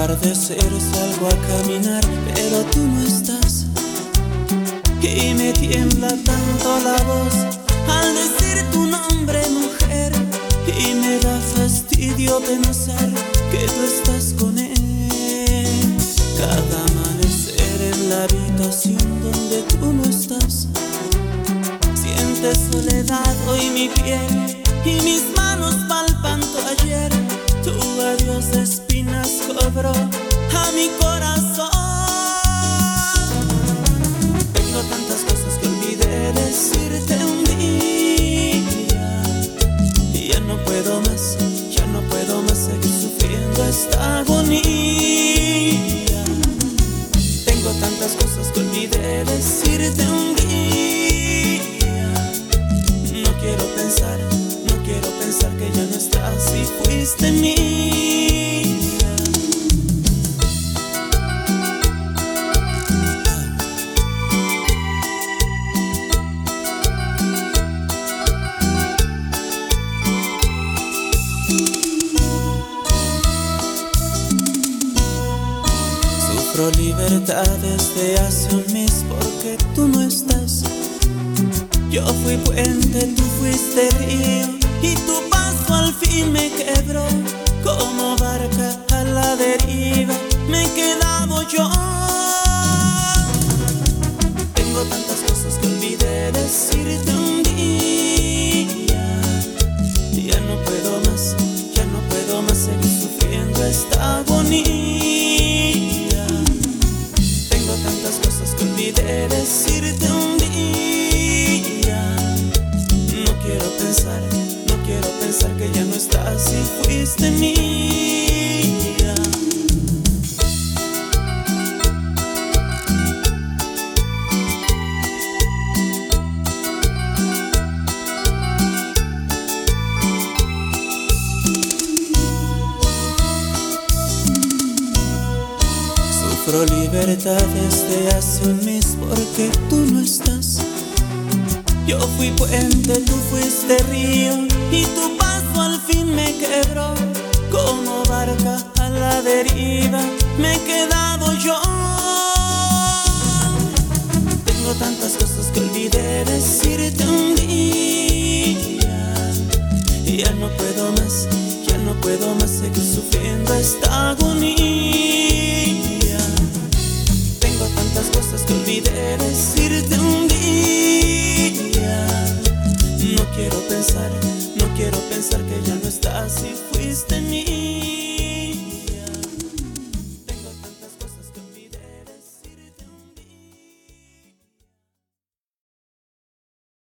atardecer salgo a caminar, pero tú no estás. Y me tiembla tanto la voz al decir tu nombre, mujer. Y me da fastidio pensar que tú estás con él. Cada amanecer en la habitación donde tú no estás. Sientes soledad hoy mi piel y mis manos a mi corazón. Tengo tantas cosas que olvidé decirte un día. Y ya no puedo más, ya no puedo más seguir sufriendo esta agonía. Tengo tantas cosas que olvidé decirte un día. No quiero pensar, no quiero pensar que ya no estás y fuiste mía. Sufro libertad desde hace un mes porque tú no estás. Yo fui puente, tú fuiste río y tu paso al fin me quebró. Como barca a la deriva me he quedado yo. Tengo tantas cosas que olvidé decirte un día. Ya no puedo más, ya no puedo más seguir sufriendo esta agonía. Que olvidé decirte un día. No quiero pensar, no quiero pensar que ya no estás y fuiste mía. Sufro libertad desde hace un mes porque tú no estás. Yo fui puente, tú fuiste río y tu paso al fin me quebró. Como barca a la deriva me he quedado yo. Tengo tantas cosas que olvidé decirte un día. Ya no puedo más, ya no puedo más seguir sufriendo esta agonía. Cosas que olvidé decirte un día. No quiero pensar, no quiero pensar que ya no estás y fui